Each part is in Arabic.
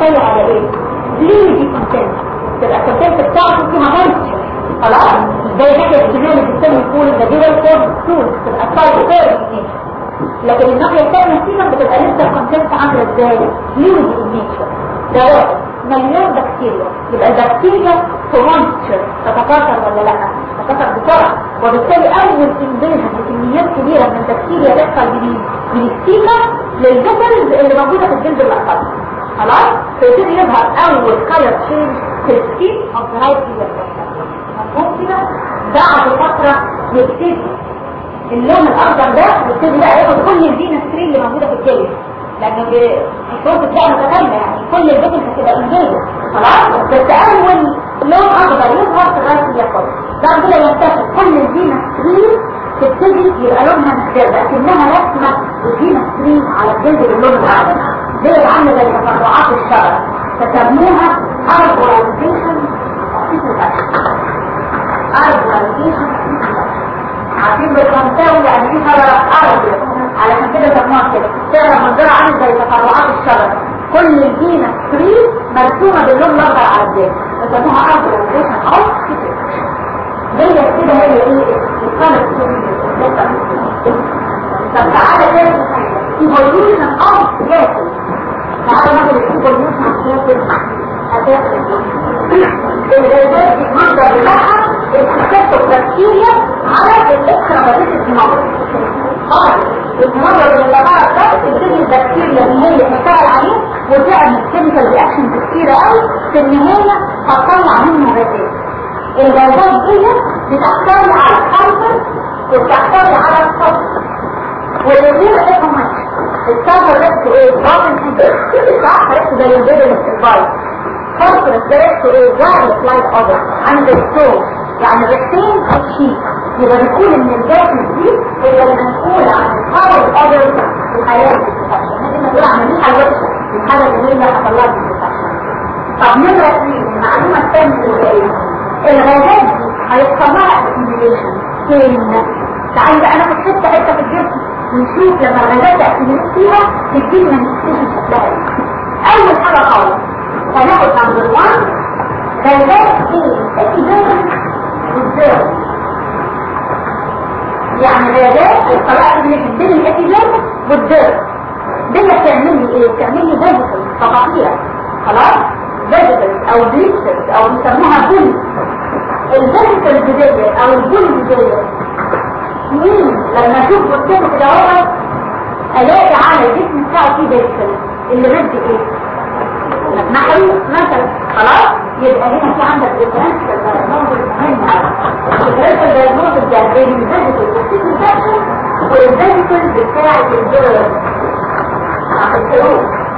بتحتوي على إيه؟ ليه دي كونتنت تبقى الكونتنت بتاعته فيها منشر خلاص؟ زي حاجة الجنون الجسم يقول ده دي فورم تول تبقى سايد فورم لكن الناحيه الثانية فيها بتبقى لسه الكونتنت عاملة إزاي؟ ليه النيتشر ده واحد. بكتيريا. يبقى البكتيريا تمنشر تتكاثر ولا لأ؟ تتكاثر بسرعة. وبالتالي أول انفيجن بكميات كبيرة من البكتيريا تحصل من من السيكا للجسد اللي موجودة في الجلد الاحمر خلاص؟ فيبتدي يظهر أول كلر تشينج في السكين ذا هاي مفهوم كده؟ بعد فتره يبتدي اللون الأخضر ده يبتدي بقى. ياخد كل الفينا سترين اللي موجودة في الجلد لأن الصوت بتاعه متكاملة. يعني كل البيت هتبقى انجيل خلاص؟ بس أول لون أخضر يظهر في غايه اليقظة. بعد كده ينتشر. كل الفينا سترين تبتدي يبقى لونها مختلف. لكنها رسمة ال venous tree على الجلد باللون الأخضر. دي عاملة زي تفرعات الشجره فسموها arborization arborization عارفين بالفرنساوي يعني إيه شجره arbre علشان كده سموها كده. منظرها عامل زي تفرعات الشجره كل ال venous tree مرسومة باللون الأخضر على الجلد فسموها arborization أو هي كده هي إيه؟ الكالر طب تعالى تاني ايفوليوشن اوف جاسم تعالى ناخد اوف جاسم الغازات دي المصدر بتاعها الكتاب البكتيريا على الاكسترا الموجود خالص المرض اللي بقى ده تبتدي البكتيريا ان هي عليه وتعمل كيميكال رياكشن كتيره قوي في النهايه هتطلع منه غازات الغازات دي بتحتوي على الكربون وبتحتوي على الصفر ريحتهم ماشي الصفر ريحته إيه؟ باطن حدود الصح ريحته زي البيض في البايت فوسفورس ده إيه؟ زي السلايد اوفر عند الصوت يعني ريحتين الشيء يبقى بنقول إن الجاز دي هي اللي مسؤولة عن الهواء الاوفر في الحياة الانتفاكشن لازم نقول عملية الوحشة الحاجة اللي هي حصلها الانتفاكشن طب نمرة اثنين المعلومة الثانية هي الغازات دي هيحصل لها اكتيفيشن فين؟ تعالي بقى ناخد حتة حتة في الجسم ونشوف لما الغازات تأكتيفيت فيها تدينا مانيفستيشن شكلها أول حاجة خالص هناخد نمبر 1 غازات إيه اكتيفيشن بالذات يعني غازات الطلاق اللي الدم الاكتيفيشن بالذات دي بتعمل لي إيه؟ بتعمل لي فيجيتال فقاقيع خلاص؟ فيجيتال أو بليتشرز أو بيسموها بول الفيجيتال بداية أو البول بداية مين لما أشوف قدامي كده اهو ألاقي على الجسم بتاعه فيه فيجيتال اللي بدي إيه؟ نحوي مثلا خلاص يبقى هنا في عندك ديفرنشال دايجنوستس مهم الديفرنشال دايجنوستس ده بين الفيجيتال والسيتوفاكشن والفيجيتال بتاعة الجيرل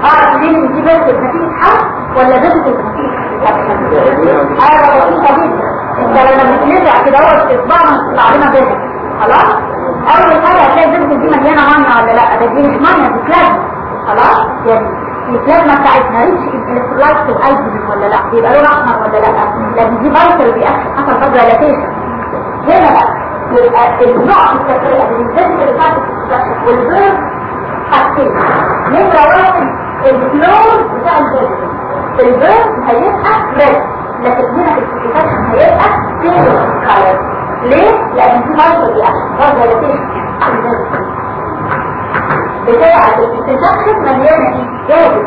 أعرف منين دي بس نتيجة حرب ولا فيجيتال نتيجة أنا بسيطة جدا انت لما بتنزع كده هو استطبعنا تطلع لنا فيجيتال خلاص؟ أول حاجة هتلاقي الفيجيتال دي مليانة مية ولا لأ؟ ده دي مش مية دي بلازما خلاص؟ يعني البلازما بتاعتنا ريتش الالكترولايت في الايدي ولا لأ؟ بيبقى لون أحمر ولا لأ؟ لأن دي فايتال بيأكل حصل فجأة لاتيشن هنا بقى يبقى النوع في التفريق بين الفيجيتال بتاعت الكونستراكشن والبيرد حاجتين. نمرة واحد الفلور بتاع الفيجيتال البيرد هيبقى بتاعة الانتشاكشن مليانة إيه؟ جاهز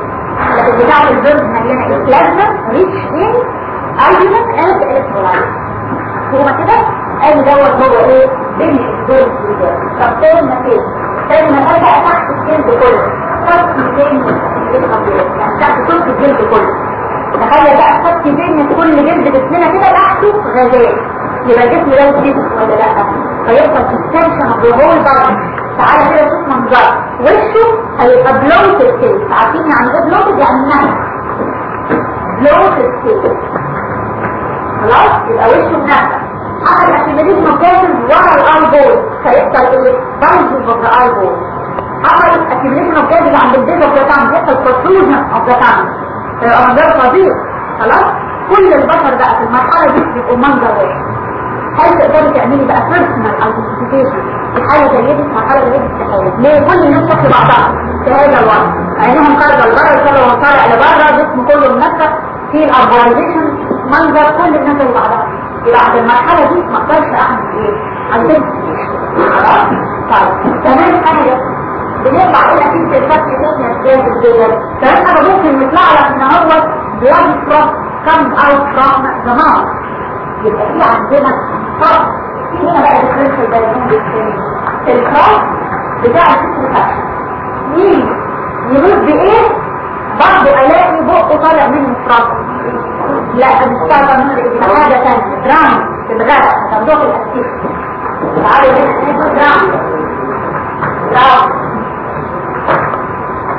لكن بتاعة مليانة إيه؟ بلازما ريتش ان ايجنت اند الكترولايت هو كده؟ ادي دوت هو إيه؟ بني البرد طب تاني مكان تاني مكان بقى تحت الجلد كله خط تاني يعني تحت صوت الجلد كله تخيل بقى خط بين كل جلد جسمنا كده تحته غازات يبقى الجسم ده جسم ولا لا؟ فيحصل سسبنشن اوف ذا هول بادي تعالى كده شوف منظر. وشه هيبقى بلوتد كده عارفين يعني إيه بلوتد يعني نهي بلوتد كده خلاص؟ يبقى وشه بنهي عمل اكتيفيتيشن اوكيشن ورا الاي بول فيحصل إيه بانجز اوف ذا اي بول عمل اكتيفيتيشن اوكيشن عند الديزا اوف ذا تانج يحصل بروتروجن اوف ذا تانج فيبقى منظر فظيع خلاص؟ كل البشر بقى في المرحلة دي بيبقوا منظر واحد هل تقدري تعملي بقى بيرسونال ايدنتيفيكيشن في حاله زي دي في مرحلة زي دي استحاله ليه؟ كل الناس تحكي بعضها في هذا الوقت. عينهم خارجه لبره الشبه وطالع لبره جسمه كله منفخ في الاربولايزيشن منظر كل الناس اللي بعضها يبقى عند المرحلة دي ما أقدرش أعمل إيه؟ ايدنتيفيكيشن خلاص؟ طيب. كمان حاجة بنرجع إلى في الفتح تاني إزاي الدول حاجة ممكن يطلع لك إن هو from comes out from the mouth. يبقى في عندنا الفرق بتاع الفتح مين يرد بايه برضه الاقي بقه طالع منه فرق لا ده مش طالع منه حاجة ثانية درام في الغداء هتاخدوها في الاسيس تعالوا درام درام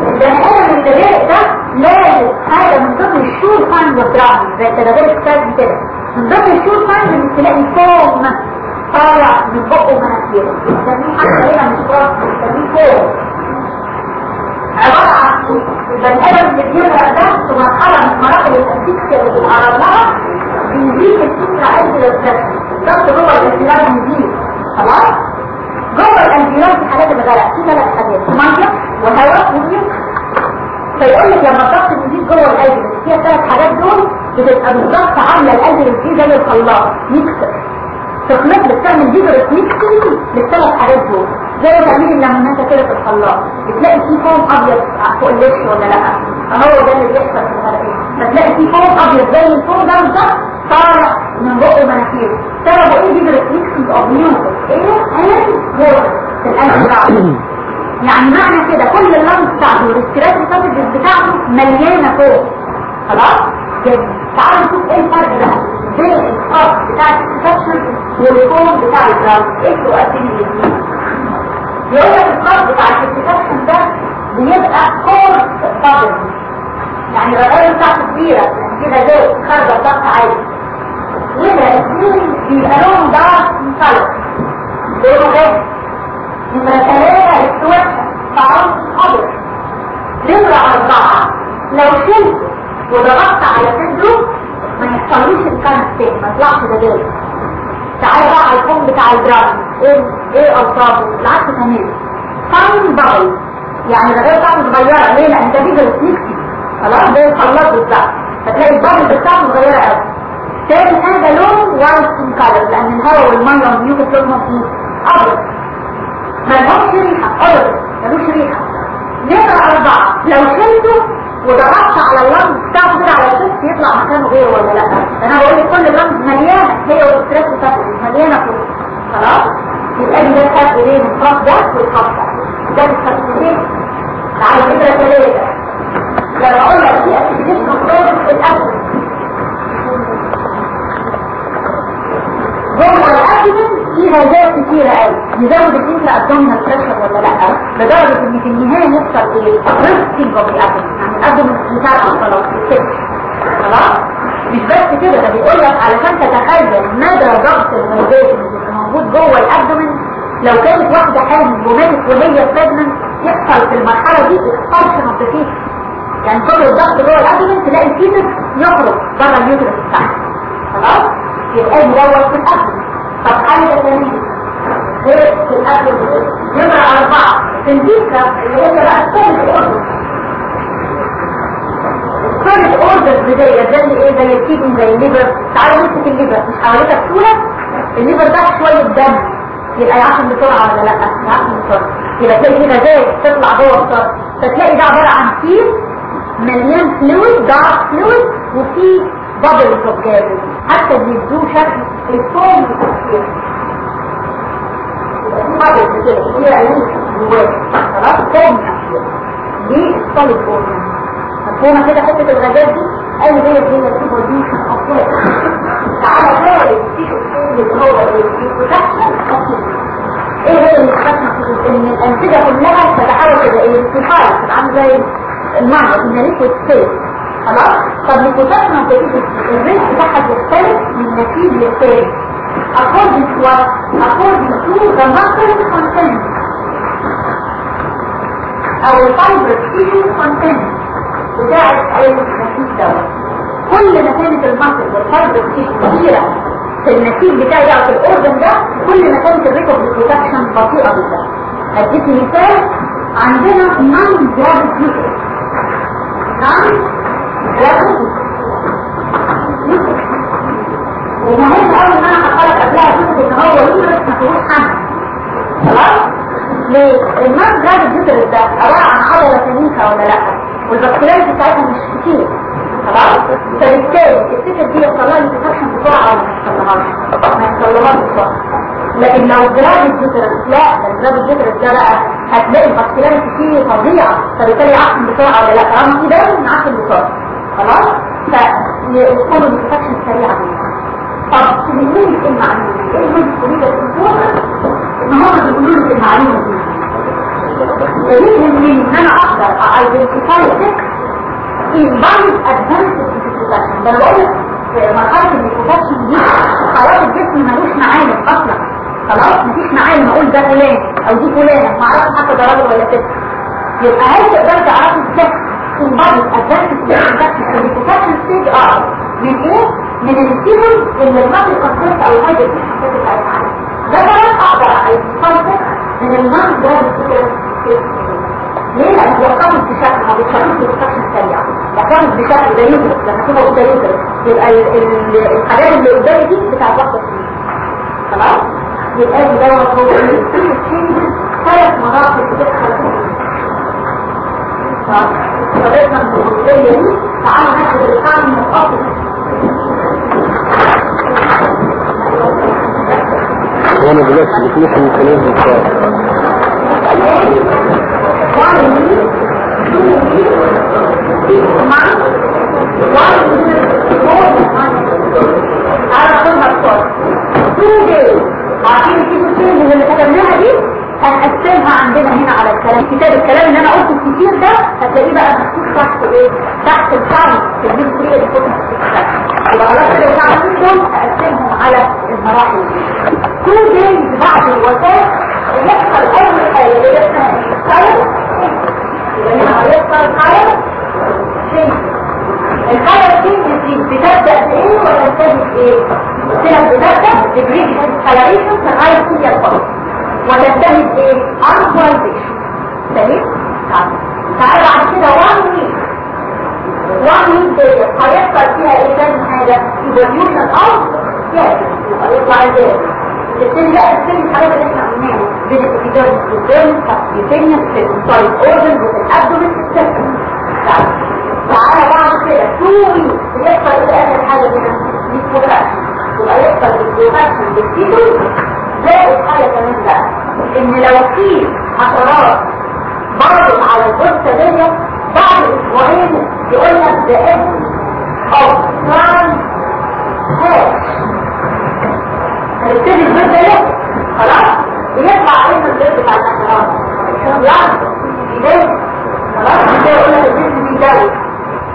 البني آدم اللي ده لازم حاجة من ضمن الشور فاند والدراما زي التدابير الكتاب كده من ضمن الشور فاند ان تلاقي فوم طالع من بقه ومناخيره بنسميه حتى هنا مش راس بنسميه فوم عبارة عن البني آدم اللي بيغرق ده في مرحله من مراحل الاسيكسيا اللي بنتعرض لها بيزيد الفكرة عند الاساس الضغط جوه الانسان بيزيد خلاص؟ جوه الانفيران في حالات الغرق في ثلاث حاجات ميه وهواء ونيوم فيقول لك لما الضغط بيزيد جوه القلب بس فيها ثلاث حاجات دول بتبقى بالضغط عاملة القلب اللي زي الخلاط ميكسر تخلط لك تعمل ديجرس ميكسر للثلاث حاجات دول. زي تعميل الليمونات كده في الخلاط بتلاقي فيه فوم أبيض. فوق اللبس ولا لأ؟ فهو ده اللي بيحصل في الغرقين فتلاقي فيه فوم أبيض. زي الفوم ده بالظبط طالع من بقه ومناخيره سببه إيه ديجرس ميكسر اوف نيوكل إيه؟ اند ووتر في القلب يعني معنى كده كل اللمس بتاعته والريسبيراتوري بتاعته مليانة فوق. خلاص؟ كده تعالوا نشوف إيه الفرق ده بين الخط بتاع السكشن والفوم بتاع الجراوند إيه الفروقاتين الاثنين يقول لك الخط بتاع السكشن ده بيبقى كورس بابل يعني الرغايه بتاعته كبيرة يعني كده زي خارجه ضغط عالي وده الاثنين بيبقى لهم ضغط مصلح دول غير ثلاثة السوحة طعام الحضر نمرة أربعة لو شلت وضغطت على صدره ما يحصلوش الكنس تاني ما يطلعش ده جاي تعالى بقى على الفم بتاع الجرام إيه إيه ألطابه العكس تمام فاين بابل يعني الرغاية بتاعته صغيرة ليه؟ لأن ده بيجي ريفلكسي خلاص ده الخلاط بالظبط فتلاقي البابل بتاعته صغيرة قوي تاني حاجة لون وايت كالر لأن الهواء والمية والميوكس لونهم إيه؟ أبيض ملهوش ريحة أبدا ملوش ريحة نمرة أربعة لو شلته وضغطت على اللمس بتاعته كده على الشمس يطلع مكانه غيره ولا لأ؟ أنا بقول كل اللمس مليانة هي والستريس بتاعته مليانة فوق. خلاص؟ يبقى دي ده الفرق بين الخط ده والخط ده. ده الفرق تعالى نمرة ثلاثة لما أقول لك في أسيديشن في الأكل جوه الأبدن فيها ذات كتيرة قوي. يزود الانترا ابدومينال بريشر ولا لأ؟ لدرجة إن في النهاية يحصل إيه ريستنج اوف الابدن يعني الابدن بتاع العضلات خلاص؟ مش بس كده ده بيقول لك علشان تتخيل مدى ضغط الغيبات اللي موجود جوه الابدومين لو كانت واحدة حامل وماتت وهي بريجننت يحصل في المرحلة دي اكسبشن اوف ذا يعني كل الضغط جوه الابدومين تلاقي الفيتس يخرج بره اليوترس بتاعها. خلاص؟ يبقى مدور في الابدومين طب حاجة ثانية غير في الأكل نمرة أربعة تنبيكا اللي هي بقى الثالث أوردر الثالث أوردر بداية زي إيه؟ زي الكيدني زي الليبر تعالوا نمسك الليبر مش حواليتك صورة الليبر ده شوية دم. يبقى يعفن بسرعة ولا لأ؟ يعفن بسرعة. يبقى تلاقي كده زي تطلع جوه الصار فتلاقي ده عبارة عن كيس مليان فلويد دارك فلويد وفيه اوف جازز حتى بيدوه شكل الفوم التفكير. دي السوليد اورجن مفهومه كده حتة الغازات دي؟ قال لي هي هي البروديوشن اوف تعالى غير التيشو اللي هو إيه هي المستثنى إن الأنسجة كلها تتحول إلى إيه؟ تبقى عامله زي المعنى إن ليكويد ستيت خلاص؟ طب لكتابنا نتيجة الريس بتاعها بيختلف من نتيجة للتاني according to what? according to the muscle أو الفايبر tissue content. بتاعت أي نتيجة دوت كل ما كانت المصل والفايبر tissue كبيرة. في النسيج بتاعي أو في الاورجن ده كل ما كانت الريكورد بروتكشن بطيئة جدا. هديك مثال. عندنا نون جرافيتي نون جرافيتي ومهم قوي ان أنا هقولك قبلها فكره ان هو يورث ما فيهوش حمل خلاص ليه؟ النون جرافيتي ده عباره عن عضله سميكه ولا لا والبكتيريا بتاعتها مش كتير خلاص فبالتالي التيكت دي يحصل لها بسرعة ولا ما يحصلهاش ما بسرعة لكن لو جراب الجدرس لا الجراب الجدرس ده بقى هتلاقي البكتيريا كتير فظيعه فبالتالي يعقم بسرعة ولا لا طالما في ده نعقم بسرعة خلاص؟ فيكون الانتفاكشن سريعه جدا طب تنين المعلومه إيه المسؤوليه الدكتور إن هم بيقولوا لي المعلومه دي من إن أنا أقدر ايدنتيفاي various advances في البروتكشن ده بقول في مرحلة البروتكشن دي خلاص الجسم ملوش معالم أصلا. خلاص مفيش معالم أقول ده فلان أو دي فلانه ما أعرفش حتى ده ولا ست. يبقى هل تقدر تعرفي إزاي في البروتكشن في البروتكشن ستيج آه. من إيه؟ من السيزون اللي المرض كونسيبت أو كونسيبت بتاعتها ده كمان أقدر ايدنتيفاي من المرض ده ليه؟ لأن بيحتفظ بشكل ما بيتحفظ بشكل سريع. بيحتفظ بشكل ده يدرس لما كده قلت يدرس يبقى الحاجات اللي قدامي دي بتاع طويل خلاص؟ يبقى دي دوت هو ثلاث مراحل بتدخل وأنا دلوقتي من كلام الكتاب هنقسمها عندنا هنا على الكلام. كتاب الكلام اللي أنا قلته الكتير ده هتلاقيه بقى مكتوب تحت إيه؟ تحت الشعب في المسؤوليه اللي كنت يبقى خلاص كده الشعب دول هقسمهم على المراحل. كل دايز بعد الوفاة يحصل أول حاجة اللي اسمها الخير لما يحصل خير شيء. الخير دي بتبدأ بإيه؟ ولا بتبدأ بإيه؟ قلت لك بتبدأ بجريد سلاريشن لغاية سيا الفرق وتنتهي بايه؟ انكواليزيشن سليم؟ تعالى بعد كده 1 ويك 1 ويك دي هيحصل فيها إيه تاني حاجة؟ ايفوليوشن اوف يس يبقى يطلع إزاي؟ السن بقى السن الحاجات اللي إحنا قلناها الابيديرمس والديرمس والسبيوتينيوس في السايد اورجن وفي الأبدومين والسيستم تعالى بعد كده 2 ويك بيحصل إيه اخر حاجة هنا؟ ديسبوكاشن يبقى يحصل ديسبوكاشن بالسيتو زائد حاجة كمان بقى إن لو في حشرات برضه على الجثه ديت بعد أسبوعين يقول لك ده اسم ترانس هاش. هنبتدي الجزء ده خلاص؟ بيطلع علينا الجزء بتاع الحشرات يعني بدايه خلاص؟ كده يقول لك الجسم بيدوي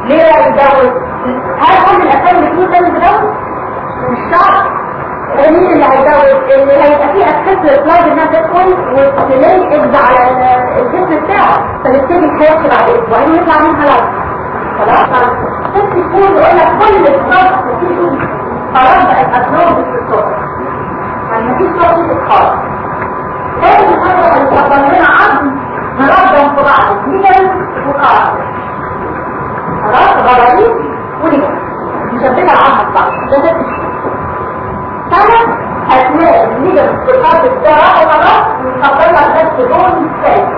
ليه يدوي؟ هل كل الأسامي اللي فيه ده؟ مش شرط. مين اللي هيدوي اللي هيبقى فيه أساس للسلايد انها تدخل وتلاقي اجز على الجسم بتاعه فبالتالي هيمشي بعد أسبوعين ويطلع منها لو خلاص. بس يكون يقول لك كل الصوت مفيش خلاص بقت ابنورمال في الصوت يعني مفيش صوت خالص تاني حاجة هيفضل لنا عظم مربع في بعض نيجل وقاعد خلاص غرائب ونيجل مشبكه العظم في سنة هتلاقي النيجل في القلب ده راحوا خلاص ويفضلها بس لون ثالث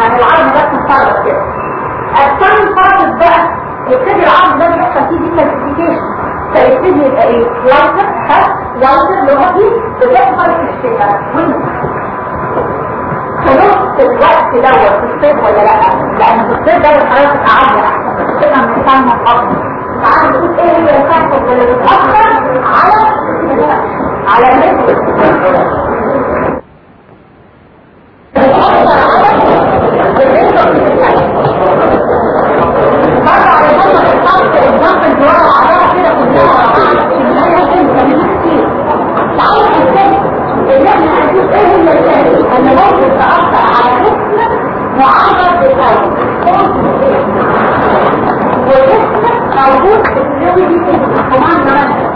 يعني العظم بس مفرغ كده الثاني فرق بقى يبتدي العظم ده بيحصل فيه دي كالسيفيكيشن فيبتدي يبقى إيه؟ لايتر خف لايتر لغتي بتحصل في الشتاء في نص الوقت دوت في الصيف ولا لأ؟ لأن في الصيف دوت حرارة تبقى عالية احسن تبقى من الثانية الأفضل تعالى نقول إيه هي الفاكتور اللي بتأثر على على النسبة موجود في السلوي دي كمان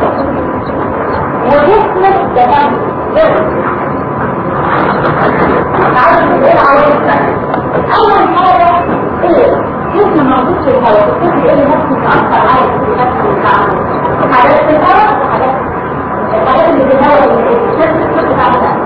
وجسمك ده عارف إيه العوامل أول حاجة إيه جسم موجود في الهواء. بتقول إيه نفسك أكتر عايز نفسك متعود حاجات في الهواء وحاجات الحاجات اللي في الهواء والشمس بتاعتها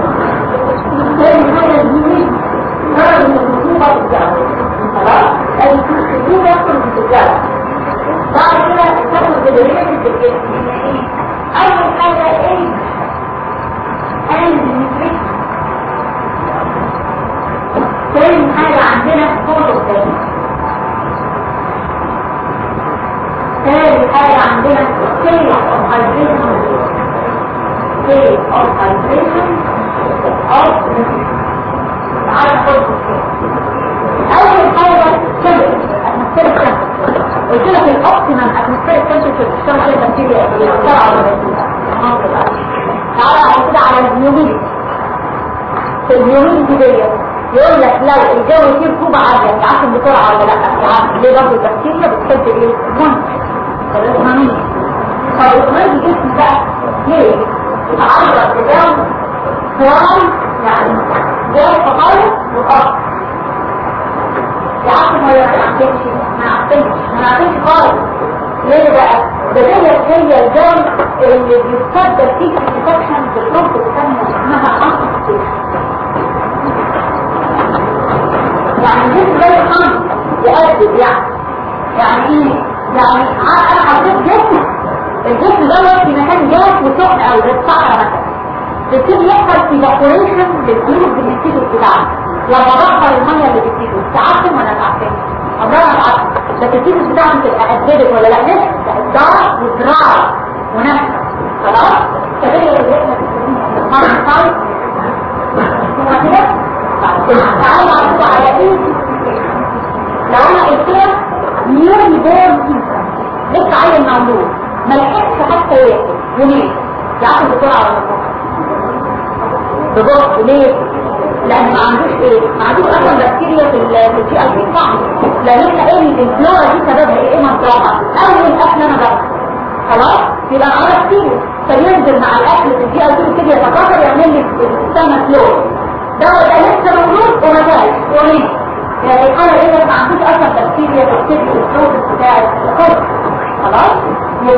زي الصحراء مثلا بيبتدي يحصل للفلوس بالنتيجه بتاعته لما بخر الميه اللي بتجيله تعفن ولا تعفن عمرها تعفن بس الفلوس بتاعته تبقى ادبت ولا لا نفس ضغط وزراعه ونفس خلاص فده اللي إحنا تعالوا نعرفوا على إيه لو أنا قلت لك نيوري بورن لسه عيل مولود ما لحقش حتى ياكل يومين يعرف بسرعة ولا ببطء ليه؟ لأن ما عندوش إيه؟ ما عندوش أصلا بكتيريا في الجي اي بي صح لأن إحنا إيه الانفلورا دي سببها إيه؟ إيه منطقه أول أكل أنا باكله خلاص؟ يبقى معانا بكتيريا فينزل مع الأكل في الجي اي بي كده يتكاثر يعمل لي السما فلور ده ده لسه موجود وما جاش وليه؟ يعني الحالة إيه ما عندوش أصلا بكتيريا بكتيريا البروسس بتاع الكل خلاص؟ مش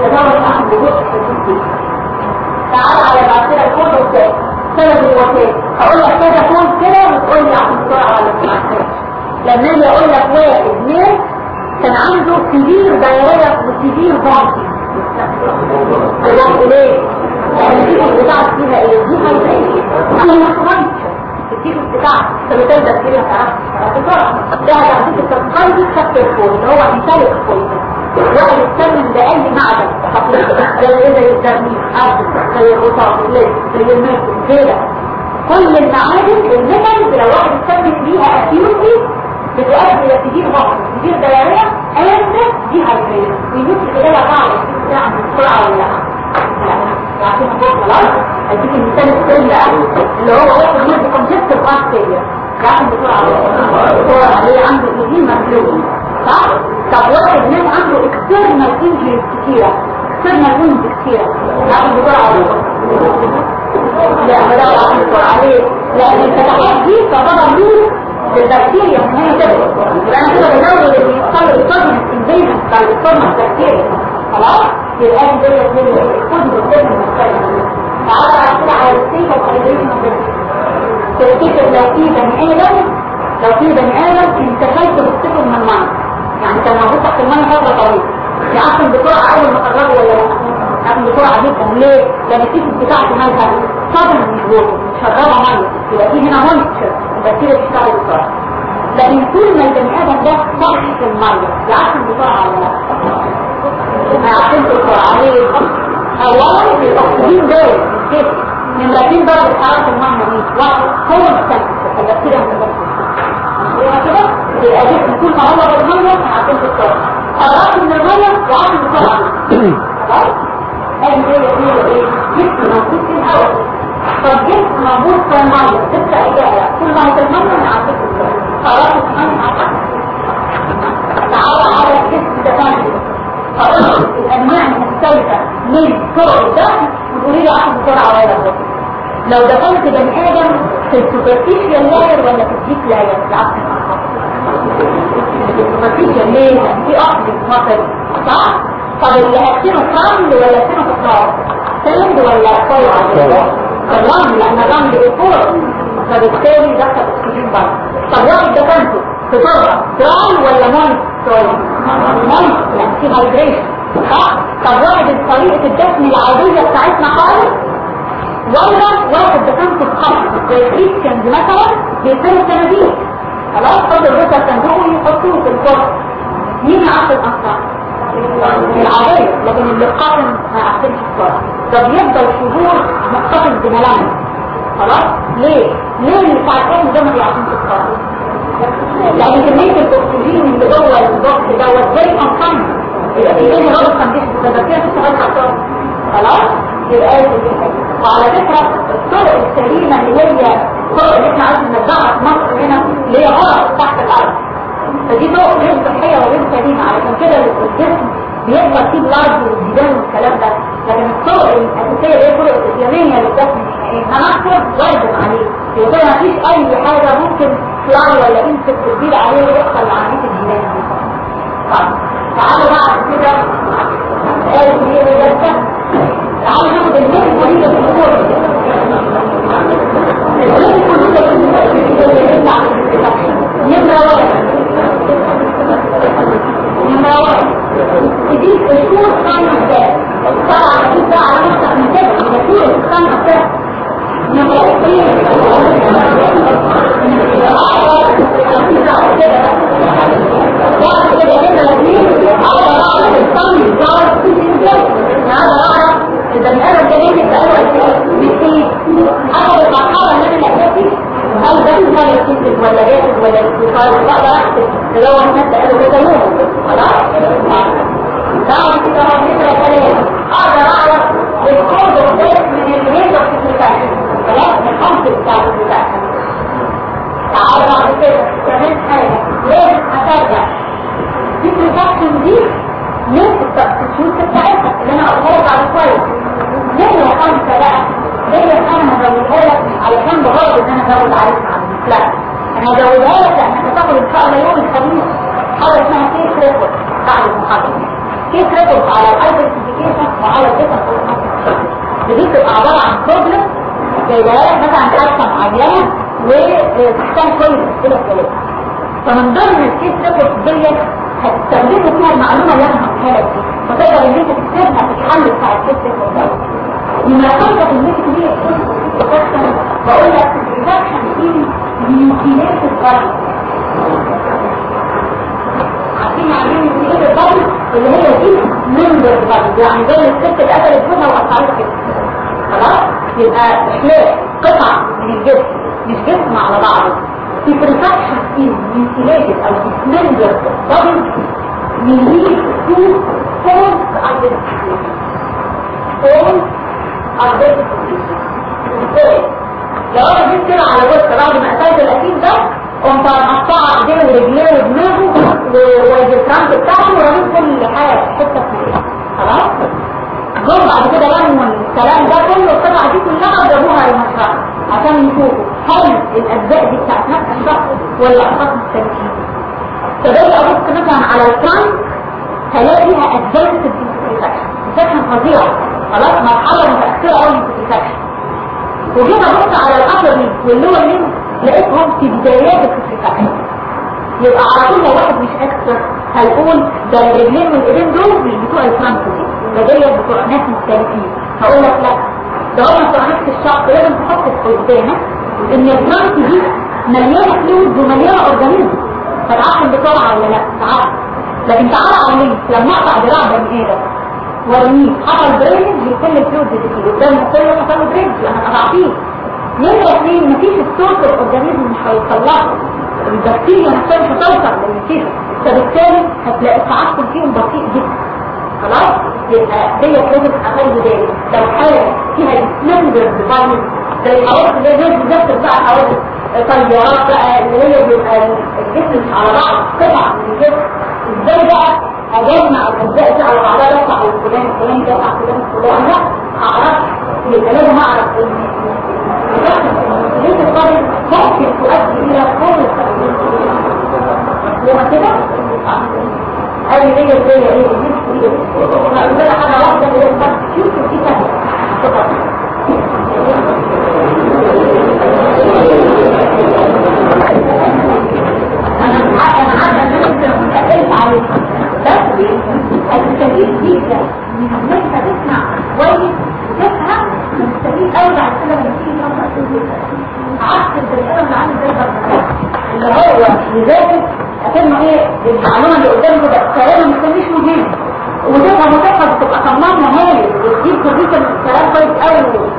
عنده جزء في الجسم تعال على بعد كده الكود بتاعي سبب الوفاة هقول لك كده كود كده وتقول لي عشان بسرعة ولا عارفة لما أجي أقول لك واحد ناس كان عنده كبير دايرية وكبير بامبي ليه؟ لأن الفيروس بتاعك فيها إيه؟ دي حاجة إيه؟ الفيروس بتاعك فبالتالي ده الفيروس بتاعك بسرعة ده هيعطيك التفكير دي خط الفول اللي هو انتالك فول واحد يستخدم بأي معدن. زي زي الترميم أرض زي الرصاص زي الماس كده كل المعادن الميتالز لو واحد يستخدم بيها اكيوتي بتؤدي إلى كتير ضغط كتير دياريه اند دي هايدريشن ويمكن كده بعض بتاع بسرعة ولا فوق خلاص. أديك المثال بقى اللي هو واحد كونجكتيف هارت فيلير يعني بسرعة هو عنده ايدين مفلوج طب واحد ناس عنده اكسترنال انجريز كتيرة اكسترنال ويندز كتيرة يعني بسرعة لا بدأوا عن بسرعة ليه؟ لأن الفتحات دي تعتبر مين للبكتيريا من هي كده يبقى أنا كده بزود اللي يحصل الكوزن انفيجن بتاع الكوزن البكتيريا. خلاص؟ يبقى دي ديت من الكوزن الكوزن المختلفة تعالى بعد كده على of hydration تفتكر لو في بني آدم لو في بني آدم انت شايفه بتفتكر من المعنى يعني كان موجود تحت الميه فتره طويله يعفن بسرعة اول ما قرروا ولا لا يعفن بسرعة جدا ليه؟ لأن الكيس بتاعته مالها صدر من الوقت شربها ميه يبقى في هنا moisture البكتيريا بتشتغل بسرعة لكن طول ما البني آدم ده في الميه يعفن بسرعة ولا لا؟ ما يعفنش بسرعة ليه؟ اولا الاكسجين دول الجسم نمرتين درجه حراره الميه دي واحد هو التنفس البكتيريا متنفسه يبقى كده يبقى جسم كل ما هو بالمية هعطيه السرعة قررت من المية وعطيه السرعة خلاص؟ ادي هي هي إيه؟ جسم موجود في الهواء طب جسم موجود في المية تبقى اجابة كل ما هو في المية هعطيه السرعة قررت من تعالى على الجسم ده ثاني هقول الانواع المختلفة من طرق الدفن وتقولي لي عطيه السرعة ولا لا لو دخلت بني آدم في السوبرفيشال لاير ولا في الديب لاير العقل السوبرفيشال ليه في اكسجين مصر صح طب اللي هكتنه كامل ولا هكتنه في الصار سند ولا طيب الرمل لأن الرمل بيفور فبالتالي دخل اكسجين بره طب واحد دخلته في طرق دراي ولا مون سوري مون يعني في هايدريشن صح؟ طب واحد طريقة الدفن العادية بتاعتنا خالص ولا واحد دفنته بخمس زي الكريستيانز مثلا بيقتلوا صناديق خلاص خد الرسل صندوق ويحطوه في الفرن مين يعرف الأنصار؟ العادية لكن اللي قاتل ما يعرفش الصلاة ده بيفضل شهور مقتتل بملامه خلاص؟ ليه؟ ليه اللي الام ده ما بيعرفش الصلاة؟ لأن كمية الأكسجين اللي جوه الضغط دوت زي يبقى في إيه غلط كونديشن ده فيها تشتغل حصان. خلاص؟ يبقى وعلى فكرة الطرق السليمة اللي هي الطرق اللي إحنا عايزين نرجعها في مصر هنا اللي هي غلط تحت الأرض. فدي طرق غير صحية وغير سليمة. علشان كده الجسم بيقدر فيه بلاد والجبال والكلام ده. لكن الطرق الأساسية اللي هي الطرق الإسلامية للجسم هنحفظ واجب عليه يبقى ما فيش أي حاجة ممكن فلاي ولا انسك تدير عليه ويحصل لعملية الجبال. طيب تعالوا بعد كده. قال إيه ده تعالوا ناخد وليد الأمور نمرة واحد نمرة الكيس ريكورد ديت هتستخدموا فيها المعلومة اللي أنا هحكيها لك دي فتقدر ان انت تكتبها في الحل بتاع الكتب والدولة لما خلصت الميتك دي بقول لك الريفاكشن دي ميوتينات الغرب عارفين يعني إيه الغرب اللي هي دي ممبر الغرب يعني زي الست اللي قتلت جوزها وقطعت كده خلاص يبقى احلاء قطع من الجسم مش جسم على بعضه في perfection is mutilated or dismembered body will lead to false identification. False identification. إزاي؟ لو أنا جيت كده على وسط بعد ما قتلت القتيل ده قمت مقطعه ايديه ورجلية ودماغه والجسرانت بتاعته ورميت كل حاجة في حتة في خلاص؟ جم بعد كده لموا الكلام ده كله القطعه دي كلها وجابوها للمشرع عشان يشوفوا هل الأجزاء دي بتاعت نفس الشخص ولا اشخاص مختلفين فباجي ابص مثلا على ال trunk هلاقيها advanced putrefaction putrefaction فظيعة. خلاص مرحلة متأخرة قوي putrefaction وجيت ابص على ال upper limb وال lower limb لقيتهم في بدايات ال putrefaction يبقى على طول لو واحد مش أكثر هيقول ده الرجلين والايدين دول مش بتوع ال trunk ده ديت بتوع ناس مختلفين. هقول لك لا ده هو بتوع نفس الشخص لازم تحط في قدامك إن ال trunk دي مليانه fluid ومليانه organism. فتعفن بسرعة ولا لا تعفن لكن تعالى اللينك لما أقطع دراع بني آدم. ورميه. حصل drainage لكل ال fluid فيه. قدام كله حصل بريج لما قطعتيه نمرة اثنين مفيش ال source ال organism مش هيطلعه. البكتيريا نفسها مش هتوصل للنتيجه فبالتالي هتلاقي التعفن فيهم بطيء جدا. خلاص؟ يبقى ديت لازم اخلي بالي لو حاجة فيها سلندر ديفايس زي الحوادث اللي هي بتدخل بقى حوادث طيارات بقى اللي هي بيبقى الجسم على بعض قطع من الجسم. إزاي بقى؟ اجمع الأجزاء دي على بعضها يقع الفلان الفلاني ده يقع فلان الفلاني لا اعرف يبقى لازم اعرف ليه الطريق ممكن تؤدي إلى كل لما كده؟ هذه هي هي إيه عندنا حاجة واحدة اللي هي شوف في ثانية أنا أنا عارفه ان انت متقلت عليك بس مستفيد جدا ان انت تسمع كويس وتفهم مستفيد قوي بعد كده لما تيجي تفهم عكس البني آدم اللي عامل زي اللي هو يذاكر اكنه إيه المعلومه اللي قدامه ده كلام ما مستنيش مهم. وتفهم وتفهم تبقى صمام نهائي وتجيب كمبيوتر كلام كويس قوي.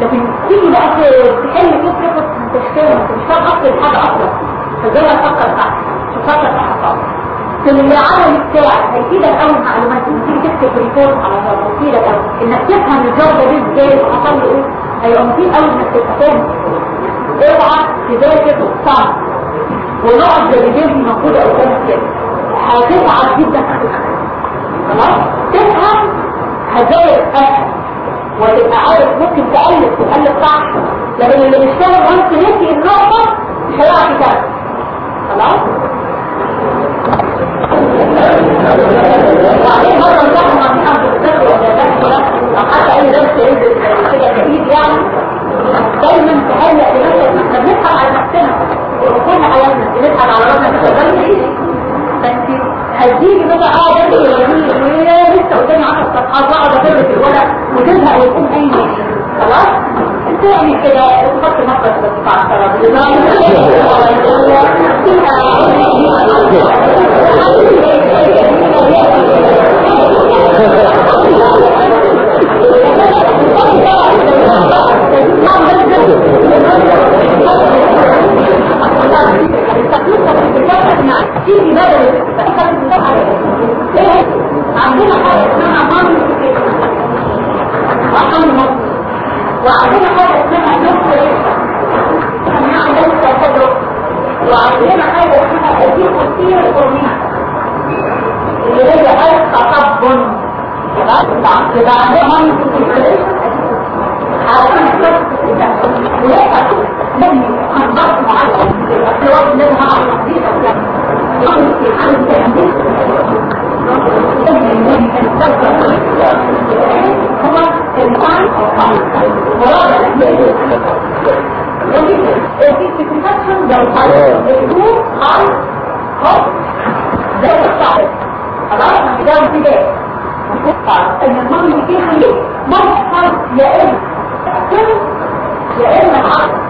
لكن تيجي بقى تحل كده تاخد تشتغل مش فاهم اصل الحاجة أصلا. فازاي أفكر صح تفكر صح خالص. في العالم بتاعك هيفيدك قوي المعلومات لما تيجي تكتب ريبورت على بعض هيفيدك إنك تفهم الجودة دي إزاي وحصل له إيه. هيبقى مفيد قوي إنك تبقى فاهم اوعى تذاكر صح ونقط زي دي موجوده قدامك كده هتتعب جدا خلاص؟ تفهم؟ هتلاقي اسهل وتبقى عارف ممكن تقلب تقلب صح. لكن اللي بيشتغل وانت نسي النقطة مش هيعرف يكمل خلاص؟ وبعدين مرة مع مين عبد الفتر ولا أو حتى أي درس ينزل كده جديد يعني. دايما تهيأ لنفسك إحنا بنضحك على نفسنا. ربنا بس هتجيلي بقى آه ده اللي لسه قدامي 10 صفحات واقعد ادرس الورق وتزهق أي خلاص؟ تعمل كده تحط نفسك بس على تيجي بدل عندنا حاجة اسمها مامي وعندنا حاجة اسمها نصر اسمها نصر تدرس وعندنا حاجة اسمها كثير القرنية اللي هي التطبن يبقى عندنا مامي عشان ولكن الأسواق منها على في حال التهديد هو ده الصعب خلاص ما المهم مصحف يا اما يا اما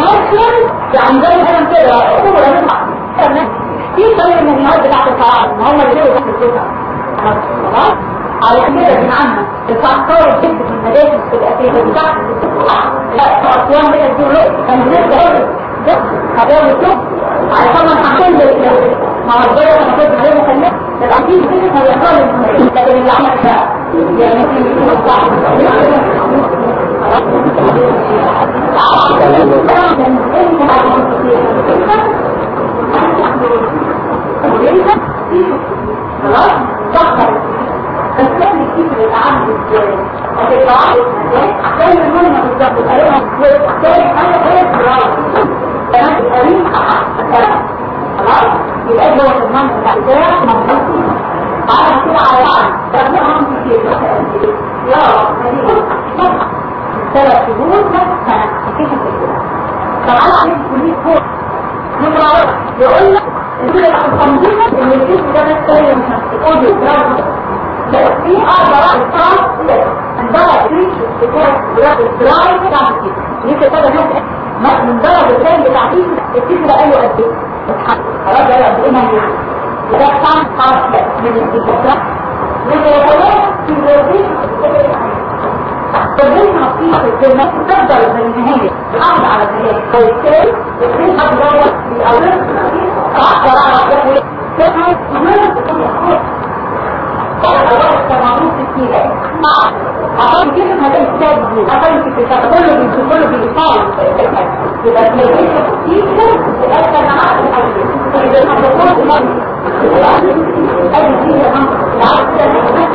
حق ماشي يعني زي ما أنا كده أقول أنا في طريقه من النهارده بتاعت الفراعنه هم اللي بيقولوا في الكتب خلاص على كده بمعنى الفاكتور جد في المدارس تبقى في البتاع لا اسوان بقى تقول له كان لسه ده هذا الكتب على طبعا عشان ما هو الجو أنا كنت عليه يبقى في كده هو يقال لكن اللي عمل ده يعني ممكن يكون صح ثلاث شهور بس سنه كيف كده تعالى عليك كليه فوق نمرة يقول لك كل التنظيم اللي الجسم ده بس مش هتقول يتراجع بس في أقدر اعرف عندها ريش بتاع بلاد الدراي بتاع كده لسه كده ما من درجه الثاني بتاعتي الكيس ده قالوا قد إيه خلاص ده قد إيه مليون وده كان خلاص من الدكتور من الولايات في الوظيفه تبين حقيقة زي ما تقدر من النهاية الأمر على النهاية وبالتالي يبين حد دور في أول أقدر أعرف ده تبعي كمان عشان كده هذا الكتاب عشان كده كله بيجي كله بيقال يبقى تلاقيه كتير. يبقى أنا عارف إذا ما تقول ما أي شيء هم البيت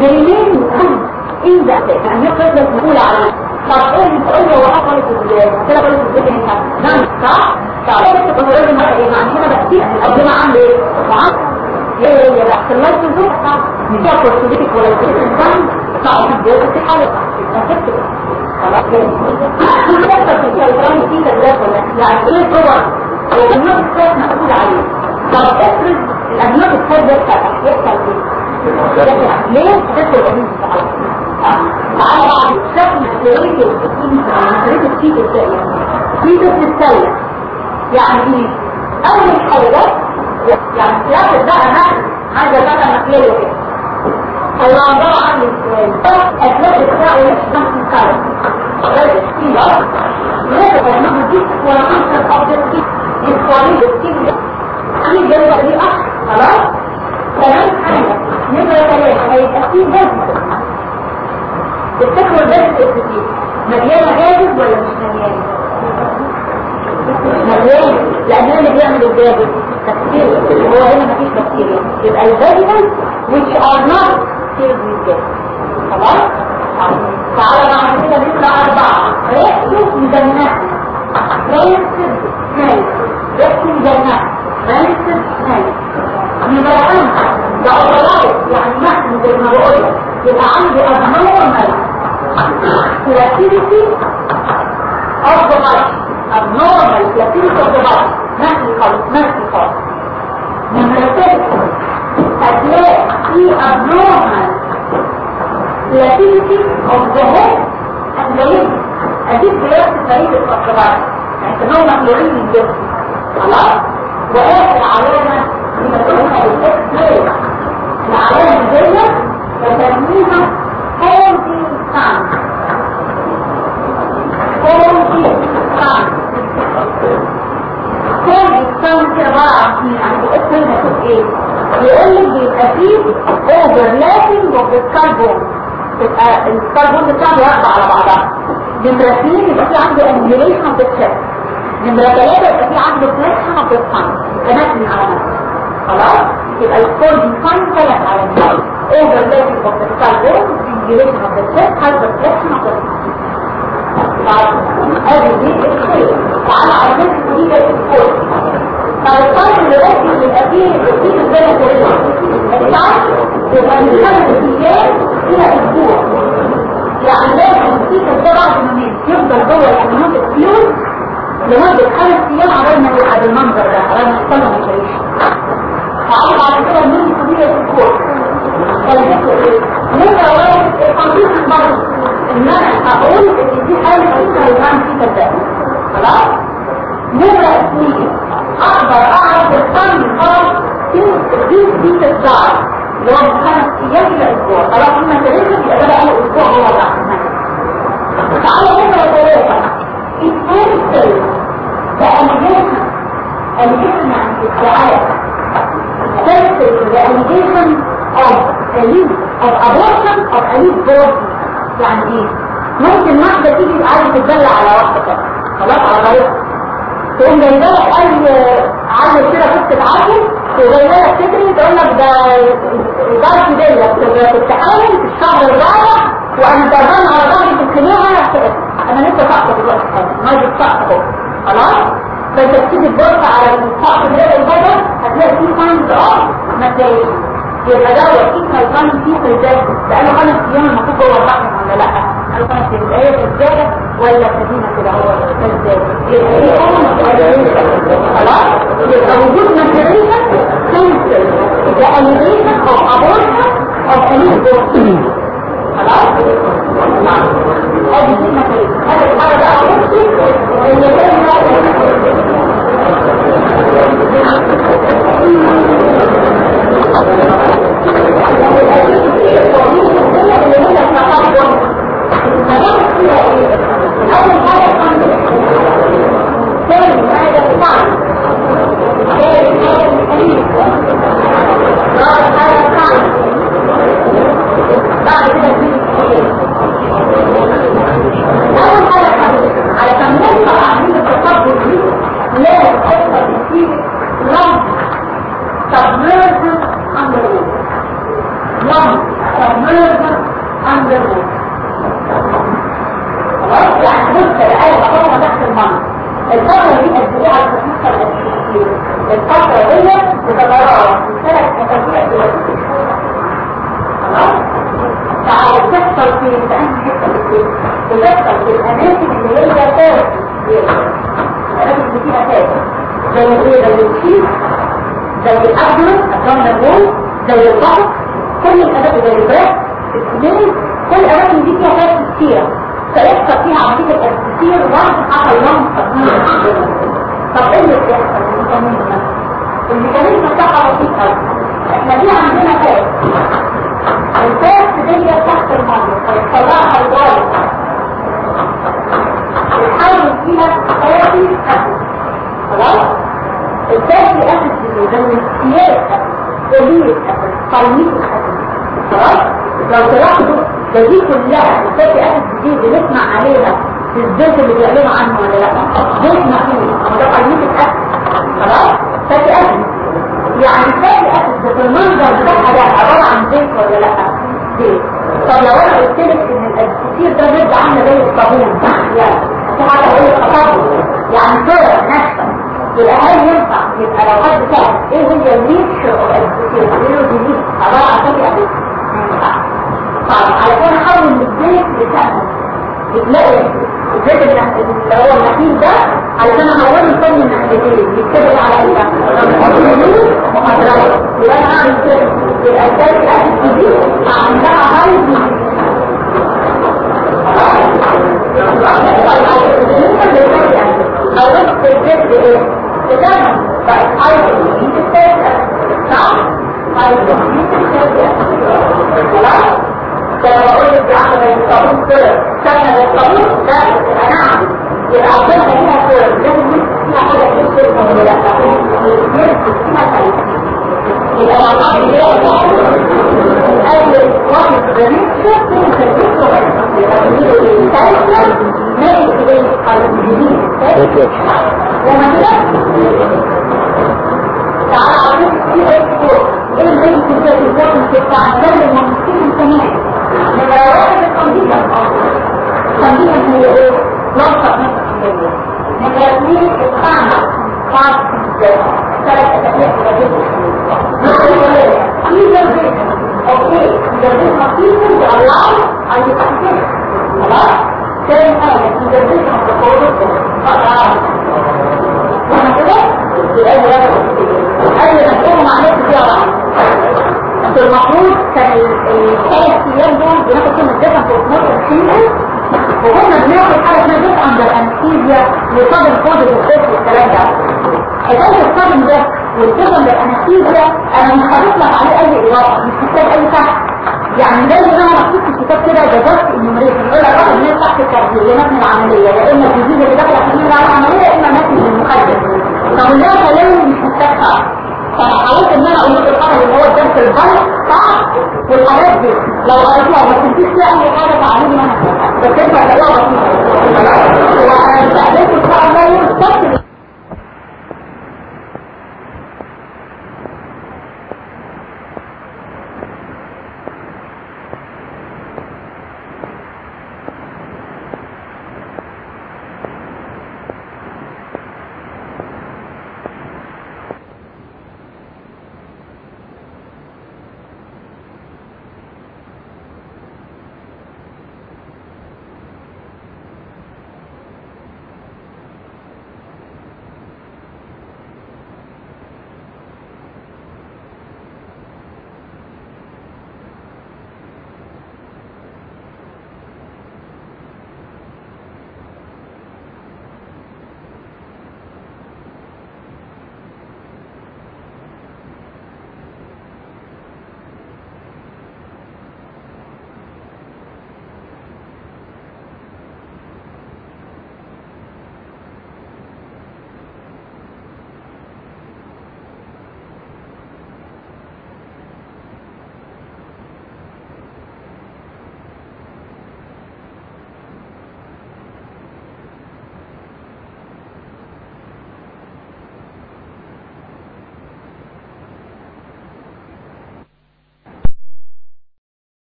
وقع يعني مين مين جمعة راح خلاص تنمين يمكن بأن تكتب دي كلمة مهمة عبارة عن إيه الطفل مسؤول عليه طب إيه اللي تقول لي هو حصلت إزاي؟ كده قلت إزاي انت نعم صح؟ طب إيه اللي تقول لي إيه معنى كده بكتير ربنا عامل إيه؟ معاك إيه يا بحث الله يجزوك مش هاكل سلوكك ولا سلوك الانسان صح في حالة خلاص يعني إيه طبعا الأجناب الثالث مسؤول عليه طب افرض الأجناب الثالث ده بتاعتك يحصل إيه؟ ليه تدخل الشكل مسؤولية مسؤولية السيد الثانية سيد الثانية يعني إيه؟ أول حاجة يعني سياسة بقى نحن حاجة بقى نقلية كده هو عبارة عن الأسباب بتاعه مش نفس الكلام لازم أنه دي وعنصر أفضل دي الصالح الكتير عن جلوة دي أحد خلاص كلام حاجة نمرة ثلاثة هيبقى فيه جذب تفتكروا الجذب الكتير مليانة جاذب ولا مش مليانة؟ مليانة. لأن اللي بيعمل الجاذب بكتيريا هو هنا مفيش بكتيريا يبقى الفيجيتال which are not filled with gas خلاص؟ تعالى بعد كده. نطلع أربعة. ريحته مجنات ريحته سمال ريحته مجنات ريحته سمال نمرة خمسة ده أولايت يعني نحن يبقى عندي abnormal flexibility of the body abnormal flexibility of the body نحن خالص نحن خالص نمرة ستة يعني العلامة دي بسميها هولدي سان هولدي سان هولدي سان كده بقى عن يعني الاسم هنا إيه يقول لك بيبقى فيه the skull bone تبقى السكال بون بتاعه واقفه على بعضها نمرة اثنين يبقى في عنده انجليشن اوف ذا نمرة ثلاثة يبقى في عنده فليكشن اوف سباين تماثل على نفسه يبقى السكول دي ساين ثلاث علامات اوفر ليفنج اوف ذا سكال بون انجليشن اوف ذا تشيست هايبر فليكشن اوف ذا هذه دي الخير تعالى على نفس دي الخير طب الطالب اللي راكب يبقى فيه الكتير إزاي كويس الطالب يبقى من خمس أيام إلى أسبوع يعني لازم ده بعد ما يفضل جوه يعني مده فيوز لمده خمس أيام عبال ما يبقى بالمنظر ده عبال ما يحصل له تعالى بعد كده نيجي كبيرة أسبوع نمرة واحد التنظيف برضه ان أنا أقول ان دي حاجة انت هيبان في كذا خلاص نمرة اثنين أقدر اعرف الفن خلاص في دي دي تتزعر اللي هو من خمس أيام إلى أسبوع خلاص لما تريد يبقى بقى أسبوع هو بقى تعالى نمرة ثلاثة الانسل ده الجسم الجسم عند السعادة الجسم of leaf of abortion of leaf body يعني إيه ممكن واحدة تيجي عايزة تتدلع على واحدة كده خلاص على غيرها تقوم جايبه لك اي عايزة كده عاجل وجايبه لك تجري تقول لك ده الضرب دي بتتحاول في الشهر الرابع وأنا ضربان على في الخناقة أنا لسه ساقطة دلوقتي ما ساقطة اهو خلاص فانت تبص على السقف اللي البدن هتلاقي فيه آه ما تلاقيش يبقى ده وكيل هيكون فيه في الجسم بقاله خمس أيام المفروض جوه الرحم ولا لا قالوا خمس أيام إيه في الزاده ولا سفينه كده هو يبقى إيه خلاص يبقى وجود ماتريشن كنسل ده انيميشن أو ابورشن أو انيميشن خلاص هذا الحاجة بقى اللي submersion under the طب لو أنا قلت لك إن الكتير ده بيبقى عامل زي الصابون يعني؟, يعني في حاجة هي التطور يعني صوره نفسه يبقى هل ينفع يبقى لو حد سأل إيه هي النيتشر أو الكتير بيقول له دي عباره عن طبيعه بس طب على كل حاول من البيت لسنه بتلاقي الجزء اللي هو المحيط ده علشان أول الفن المحدثين يتبع على إيه محاضرات يبقى أنا اعمل كده الاساس الاكل دي عندها عايز Kalau boleh diambil dari sahur ke sana dari sahur, dan anak عقلنا هنا كورة لازم نسمع حاجة تشوف كلمة ولا لا يبقى العقل هي أي واحد بنات شاف كلمة تشوف ولا ما يتبين على الجديد وما كده تعالى عقلنا كتير إيه اللي انت بتاعنا